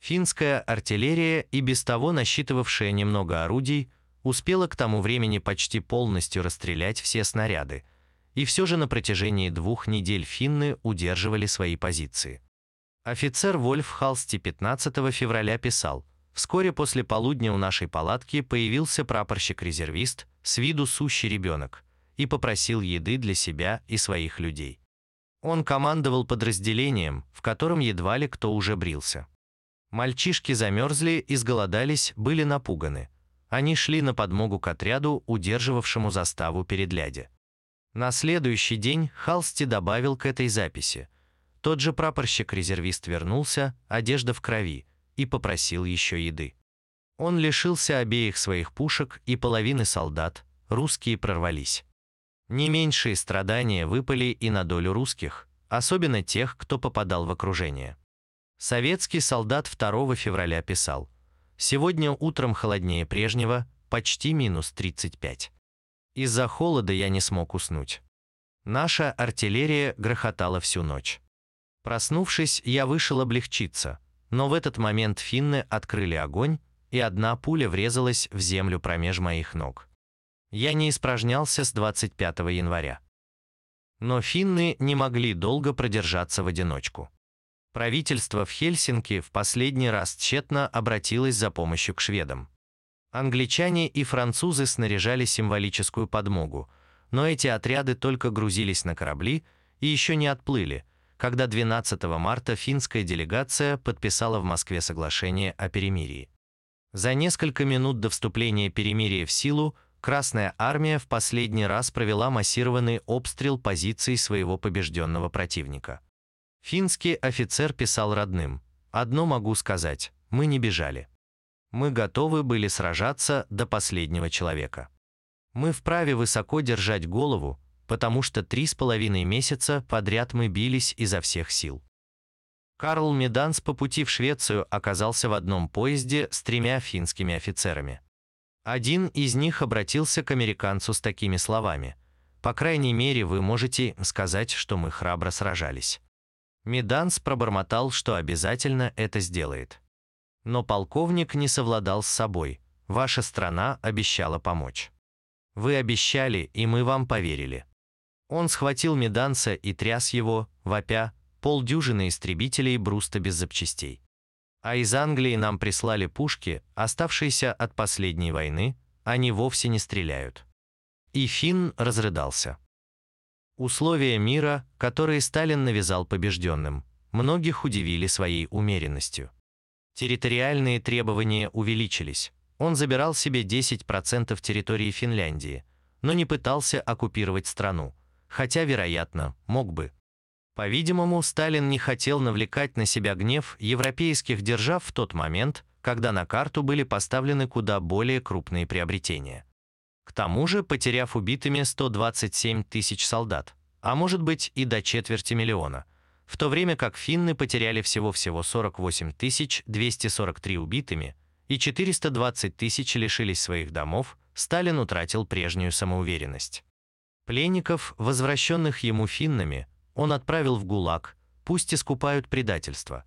Финская артиллерия, и без того насчитывавшая немного орудий, успела к тому времени почти полностью расстрелять все снаряды, и все же на протяжении двух недель финны удерживали свои позиции. Офицер Вольф Халсти 15 февраля писал, «Вскоре после полудня у нашей палатки появился прапорщик-резервист, с виду сущий ребенок, и попросил еды для себя и своих людей. Он командовал подразделением, в котором едва ли кто уже брился. Мальчишки замерзли, изголодались, были напуганы. Они шли на подмогу к отряду, удерживавшему заставу перед ляде. На следующий день Халсти добавил к этой записи. Тот же прапорщик-резервист вернулся, одежда в крови, и попросил еще еды. Он лишился обеих своих пушек и половины солдат, русские прорвались. Не меньшие страдания выпали и на долю русских, особенно тех, кто попадал в окружение. Советский солдат 2 февраля писал, «Сегодня утром холоднее прежнего, почти минус 35. Из-за холода я не смог уснуть. Наша артиллерия грохотала всю ночь. Проснувшись, я вышел облегчиться, но в этот момент финны открыли огонь, и одна пуля врезалась в землю промеж моих ног. Я не испражнялся с 25 января. Но финны не могли долго продержаться в одиночку. Правительство в Хельсинки в последний раз тщетно обратилось за помощью к шведам. Англичане и французы снаряжали символическую подмогу, но эти отряды только грузились на корабли и еще не отплыли, когда 12 марта финская делегация подписала в Москве соглашение о перемирии. За несколько минут до вступления перемирия в силу Красная армия в последний раз провела массированный обстрел позиций своего побежденного противника. Финский офицер писал родным, «Одно могу сказать, мы не бежали. Мы готовы были сражаться до последнего человека. Мы вправе высоко держать голову, потому что три с половиной месяца подряд мы бились изо всех сил». Карл Меданс по пути в Швецию оказался в одном поезде с тремя финскими офицерами. Один из них обратился к американцу с такими словами. «По крайней мере, вы можете сказать, что мы храбро сражались». Меданс пробормотал, что обязательно это сделает. Но полковник не совладал с собой. Ваша страна обещала помочь. Вы обещали, и мы вам поверили. Он схватил Меданца и тряс его, вопя, полдюжины истребителей Бруста без запчастей. А из Англии нам прислали пушки, оставшиеся от последней войны, они вовсе не стреляют. И Финн разрыдался. Условия мира, которые Сталин навязал побежденным, многих удивили своей умеренностью. Территориальные требования увеличились. Он забирал себе 10% территории Финляндии, но не пытался оккупировать страну, хотя, вероятно, мог бы. По-видимому, Сталин не хотел навлекать на себя гнев европейских держав в тот момент, когда на карту были поставлены куда более крупные приобретения. К тому же, потеряв убитыми 127 тысяч солдат, а может быть и до четверти миллиона, в то время как финны потеряли всего-всего 48 243 убитыми и 420 тысяч лишились своих домов, Сталин утратил прежнюю самоуверенность. Пленников, возвращенных ему финнами, он отправил в ГУЛАГ, пусть искупают предательство,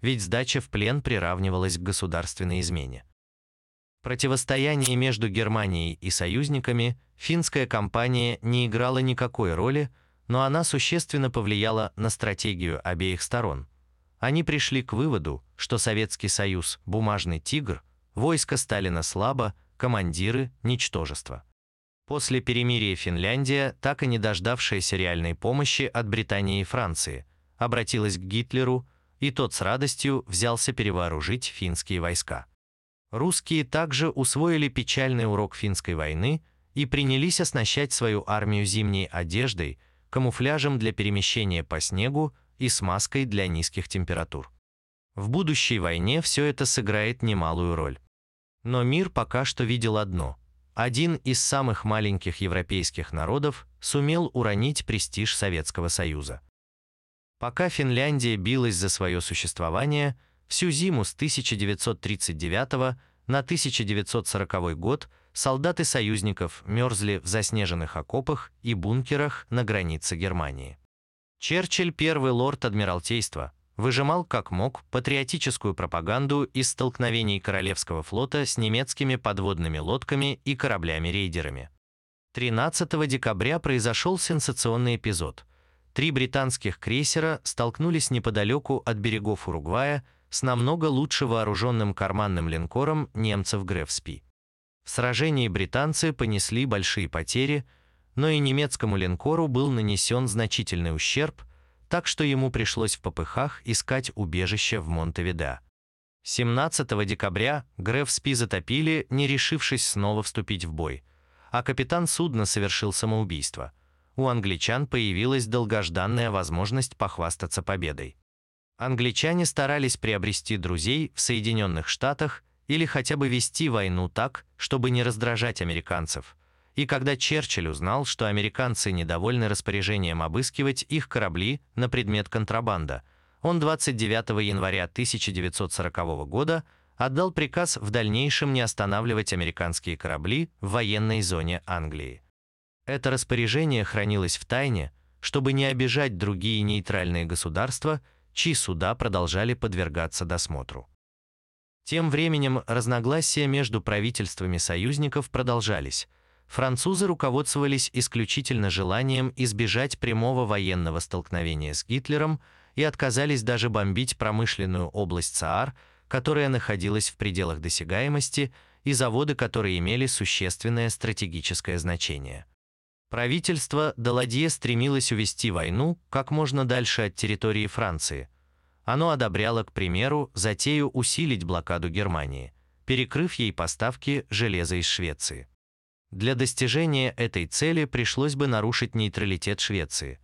ведь сдача в плен приравнивалась к государственной измене. Противостояние между Германией и союзниками финская кампания не играла никакой роли, но она существенно повлияла на стратегию обеих сторон. Они пришли к выводу, что Советский Союз – бумажный тигр, войско Сталина слабо, командиры – ничтожество. После перемирия Финляндия, так и не дождавшаяся реальной помощи от Британии и Франции, обратилась к Гитлеру, и тот с радостью взялся перевооружить финские войска. Русские также усвоили печальный урок финской войны и принялись оснащать свою армию зимней одеждой, камуфляжем для перемещения по снегу и смазкой для низких температур. В будущей войне все это сыграет немалую роль. Но мир пока что видел одно – один из самых маленьких европейских народов сумел уронить престиж Советского Союза. Пока Финляндия билась за свое существование, всю зиму с 1939 на 1940 год солдаты союзников мерзли в заснеженных окопах и бункерах на границе Германии. Черчилль, первый лорд Адмиралтейства, выжимал как мог патриотическую пропаганду из столкновений Королевского флота с немецкими подводными лодками и кораблями-рейдерами. 13 декабря произошел сенсационный эпизод. Три британских крейсера столкнулись неподалеку от берегов Уругвая с намного лучше вооруженным карманным линкором немцев Грефспи. В сражении британцы понесли большие потери, но и немецкому линкору был нанесен значительный ущерб – так что ему пришлось в попыхах искать убежище в Монтевида. 17 декабря Греф Спи затопили, не решившись снова вступить в бой, а капитан судна совершил самоубийство. У англичан появилась долгожданная возможность похвастаться победой. Англичане старались приобрести друзей в Соединенных Штатах или хотя бы вести войну так, чтобы не раздражать американцев – и когда Черчилль узнал, что американцы недовольны распоряжением обыскивать их корабли на предмет контрабанда, он 29 января 1940 года отдал приказ в дальнейшем не останавливать американские корабли в военной зоне Англии. Это распоряжение хранилось в тайне, чтобы не обижать другие нейтральные государства, чьи суда продолжали подвергаться досмотру. Тем временем разногласия между правительствами союзников продолжались, французы руководствовались исключительно желанием избежать прямого военного столкновения с Гитлером и отказались даже бомбить промышленную область Цаар, которая находилась в пределах досягаемости, и заводы, которые имели существенное стратегическое значение. Правительство Даладье стремилось увести войну как можно дальше от территории Франции. Оно одобряло, к примеру, затею усилить блокаду Германии, перекрыв ей поставки железа из Швеции. Для достижения этой цели пришлось бы нарушить нейтралитет Швеции,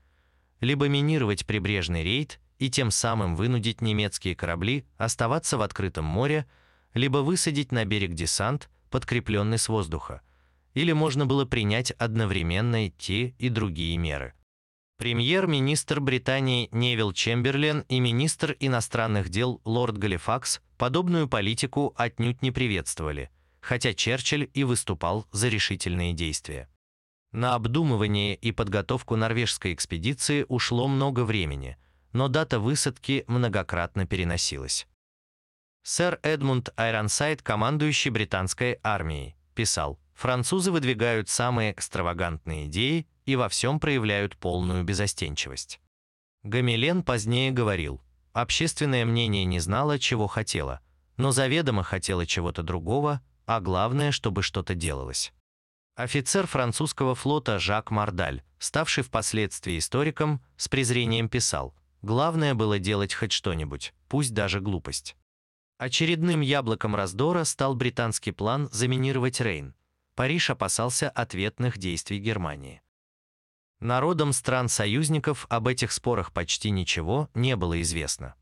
либо минировать прибрежный рейд и тем самым вынудить немецкие корабли оставаться в открытом море, либо высадить на берег десант, подкрепленный с воздуха, или можно было принять одновременно те и другие меры. Премьер-министр Британии Невил Чемберлен и министр иностранных дел лорд Галифакс подобную политику отнюдь не приветствовали – хотя Черчилль и выступал за решительные действия. На обдумывание и подготовку норвежской экспедиции ушло много времени, но дата высадки многократно переносилась. Сэр Эдмунд Айронсайд, командующий британской армией, писал, французы выдвигают самые экстравагантные идеи и во всем проявляют полную безостенчивость. Гамилен позднее говорил, общественное мнение не знало, чего хотело, но заведомо хотело чего-то другого, а главное, чтобы что-то делалось. Офицер французского флота Жак Мардаль, ставший впоследствии историком, с презрением писал, «Главное было делать хоть что-нибудь, пусть даже глупость». Очередным яблоком раздора стал британский план заминировать Рейн. Париж опасался ответных действий Германии. Народам стран-союзников об этих спорах почти ничего не было известно.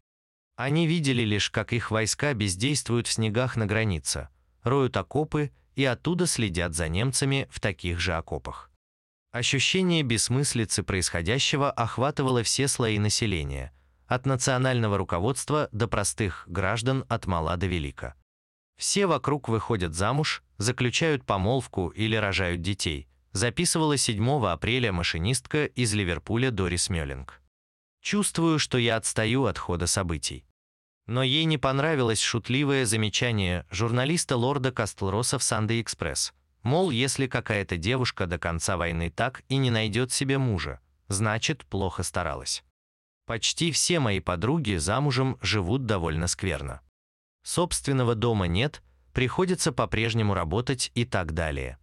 Они видели лишь, как их войска бездействуют в снегах на границе, роют окопы и оттуда следят за немцами в таких же окопах. Ощущение бессмыслицы происходящего охватывало все слои населения, от национального руководства до простых граждан от мала до велика. Все вокруг выходят замуж, заключают помолвку или рожают детей, записывала 7 апреля машинистка из Ливерпуля Дорис Мёллинг. Чувствую, что я отстаю от хода событий. Но ей не понравилось шутливое замечание журналиста лорда Кастлроса в Sunday Экспресс. Мол, если какая-то девушка до конца войны так и не найдет себе мужа, значит, плохо старалась. Почти все мои подруги замужем живут довольно скверно. Собственного дома нет, приходится по-прежнему работать и так далее.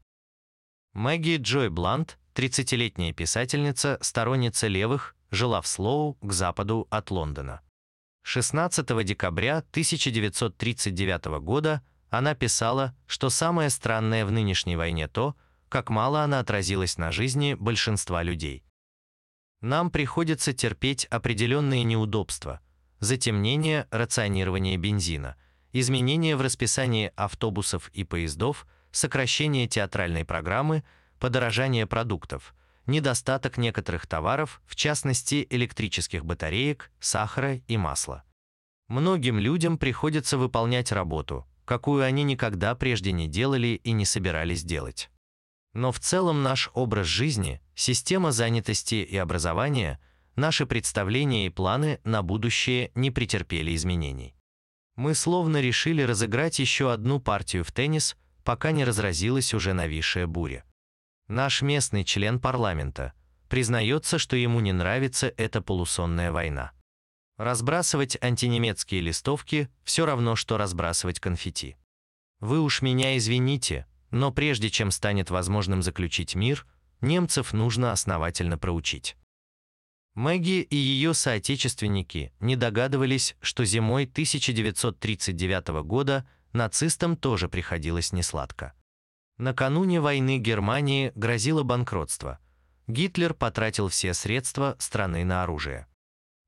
Мэгги Джой Блант, 30-летняя писательница, сторонница левых, жила в Слоу, к западу от Лондона. 16 декабря 1939 года она писала, что самое странное в нынешней войне то, как мало она отразилась на жизни большинства людей. Нам приходится терпеть определенные неудобства, затемнение рационирование бензина, изменения в расписании автобусов и поездов, сокращение театральной программы, подорожание продуктов – недостаток некоторых товаров, в частности электрических батареек, сахара и масла. Многим людям приходится выполнять работу, какую они никогда прежде не делали и не собирались делать. Но в целом наш образ жизни, система занятости и образования, наши представления и планы на будущее не претерпели изменений. Мы словно решили разыграть еще одну партию в теннис, пока не разразилась уже нависшая буря. Наш местный член парламента признается, что ему не нравится эта полусонная война. Разбрасывать антинемецкие листовки все равно, что разбрасывать конфетти. Вы уж меня извините, но прежде чем станет возможным заключить мир, немцев нужно основательно проучить. Мэгги и ее соотечественники не догадывались, что зимой 1939 года нацистам тоже приходилось несладко. Накануне войны Германии грозило банкротство. Гитлер потратил все средства страны на оружие.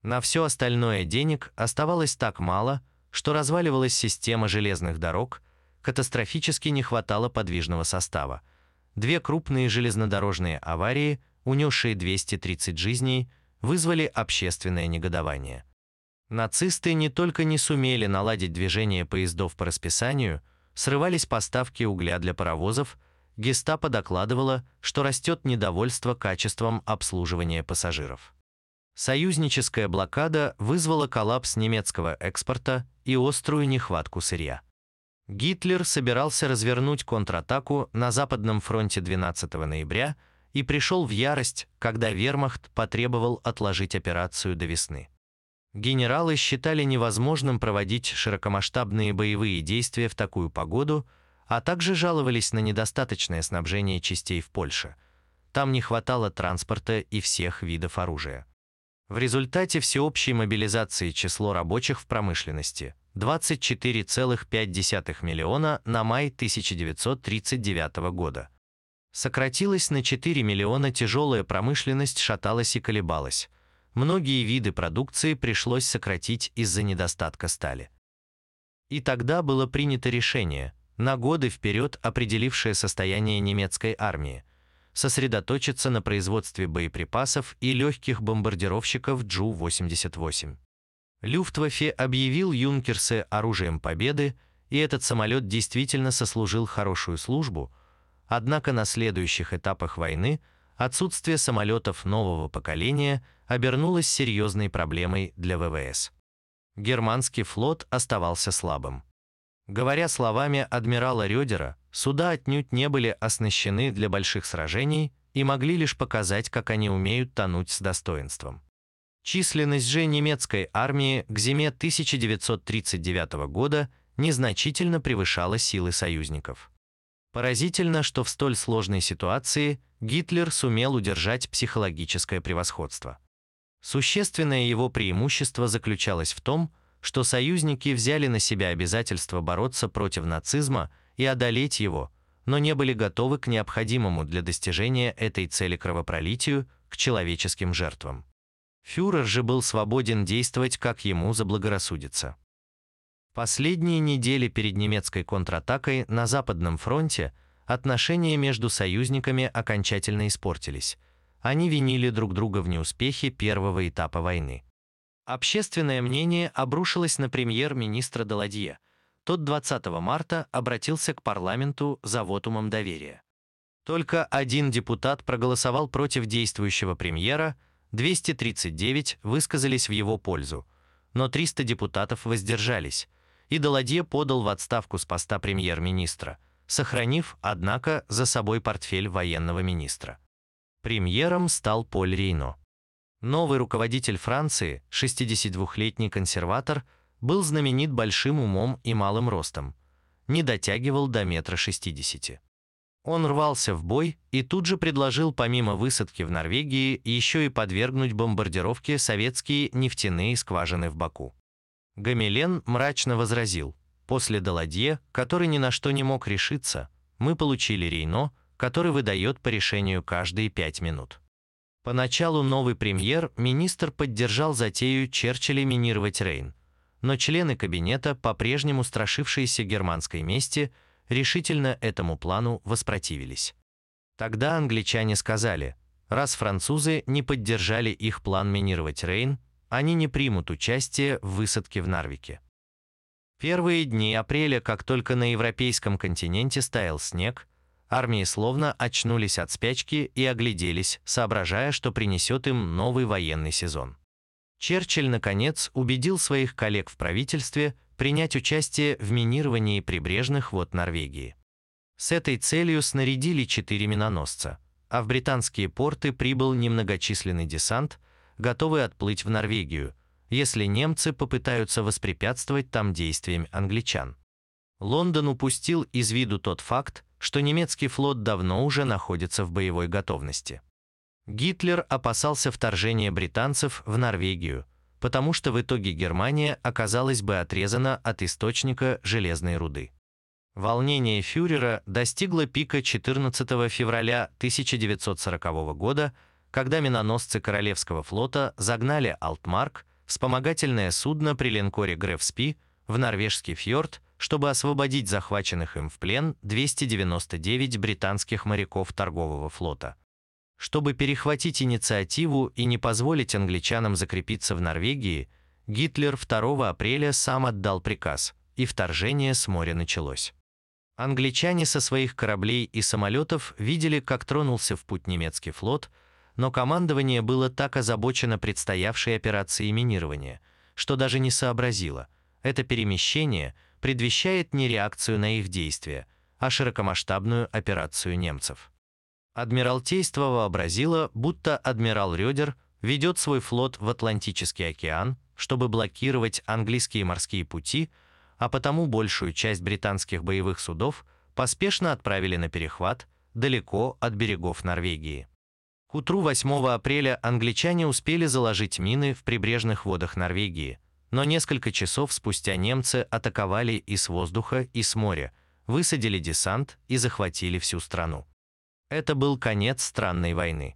На все остальное денег оставалось так мало, что разваливалась система железных дорог, катастрофически не хватало подвижного состава. Две крупные железнодорожные аварии, унесшие 230 жизней, вызвали общественное негодование. Нацисты не только не сумели наладить движение поездов по расписанию – срывались поставки угля для паровозов, гестапо докладывало, что растет недовольство качеством обслуживания пассажиров. Союзническая блокада вызвала коллапс немецкого экспорта и острую нехватку сырья. Гитлер собирался развернуть контратаку на Западном фронте 12 ноября и пришел в ярость, когда вермахт потребовал отложить операцию до весны. Генералы считали невозможным проводить широкомасштабные боевые действия в такую погоду, а также жаловались на недостаточное снабжение частей в Польше. Там не хватало транспорта и всех видов оружия. В результате всеобщей мобилизации число рабочих в промышленности 24,5 миллиона на май 1939 года. Сократилось на 4 миллиона, тяжелая промышленность шаталась и колебалась многие виды продукции пришлось сократить из-за недостатка стали. И тогда было принято решение, на годы вперед определившее состояние немецкой армии, сосредоточиться на производстве боеприпасов и легких бомбардировщиков Джу-88. Люфтваффе объявил Юнкерсы оружием победы, и этот самолет действительно сослужил хорошую службу, однако на следующих этапах войны отсутствие самолетов нового поколения – обернулась серьезной проблемой для ВВС. Германский флот оставался слабым. Говоря словами адмирала Рёдера, суда отнюдь не были оснащены для больших сражений и могли лишь показать, как они умеют тонуть с достоинством. Численность же немецкой армии к зиме 1939 года незначительно превышала силы союзников. Поразительно, что в столь сложной ситуации Гитлер сумел удержать психологическое превосходство. Существенное его преимущество заключалось в том, что союзники взяли на себя обязательство бороться против нацизма и одолеть его, но не были готовы к необходимому для достижения этой цели кровопролитию, к человеческим жертвам. Фюрер же был свободен действовать, как ему заблагорассудится. Последние недели перед немецкой контратакой на Западном фронте отношения между союзниками окончательно испортились. Они винили друг друга в неуспехе первого этапа войны. Общественное мнение обрушилось на премьер-министра Даладье. Тот 20 марта обратился к парламенту за вотумом доверия. Только один депутат проголосовал против действующего премьера, 239 высказались в его пользу, но 300 депутатов воздержались, и Даладье подал в отставку с поста премьер-министра, сохранив, однако, за собой портфель военного министра. Премьером стал Поль Рейно. Новый руководитель Франции, 62-летний консерватор, был знаменит большим умом и малым ростом. Не дотягивал до метра 60. Он рвался в бой и тут же предложил помимо высадки в Норвегии еще и подвергнуть бомбардировке советские нефтяные скважины в Баку. Гамилен мрачно возразил, после Даладье, который ни на что не мог решиться, мы получили Рейно, который выдает по решению каждые пять минут. Поначалу новый премьер-министр поддержал затею Черчилля минировать Рейн, но члены кабинета, по-прежнему страшившиеся германской мести, решительно этому плану воспротивились. Тогда англичане сказали, раз французы не поддержали их план минировать Рейн, они не примут участие в высадке в Нарвике. Первые дни апреля, как только на европейском континенте стаял снег, Армии словно очнулись от спячки и огляделись, соображая, что принесет им новый военный сезон. Черчилль, наконец, убедил своих коллег в правительстве принять участие в минировании прибрежных вод Норвегии. С этой целью снарядили четыре миноносца, а в британские порты прибыл немногочисленный десант, готовый отплыть в Норвегию, если немцы попытаются воспрепятствовать там действиям англичан. Лондон упустил из виду тот факт, что немецкий флот давно уже находится в боевой готовности. Гитлер опасался вторжения британцев в Норвегию, потому что в итоге Германия оказалась бы отрезана от источника железной руды. Волнение фюрера достигло пика 14 февраля 1940 года, когда миноносцы Королевского флота загнали «Алтмарк», вспомогательное судно при линкоре «Грефспи», в норвежский фьорд чтобы освободить захваченных им в плен 299 британских моряков торгового флота. Чтобы перехватить инициативу и не позволить англичанам закрепиться в Норвегии, Гитлер 2 апреля сам отдал приказ, и вторжение с моря началось. Англичане со своих кораблей и самолетов видели, как тронулся в путь немецкий флот, но командование было так озабочено предстоявшей операцией минирования, что даже не сообразило. Это перемещение – предвещает не реакцию на их действия, а широкомасштабную операцию немцев. Адмиралтейство вообразило, будто адмирал Рёдер ведет свой флот в Атлантический океан, чтобы блокировать английские морские пути, а потому большую часть британских боевых судов поспешно отправили на перехват далеко от берегов Норвегии. К утру 8 апреля англичане успели заложить мины в прибрежных водах Норвегии – но несколько часов спустя немцы атаковали и с воздуха, и с моря, высадили десант и захватили всю страну. Это был конец странной войны.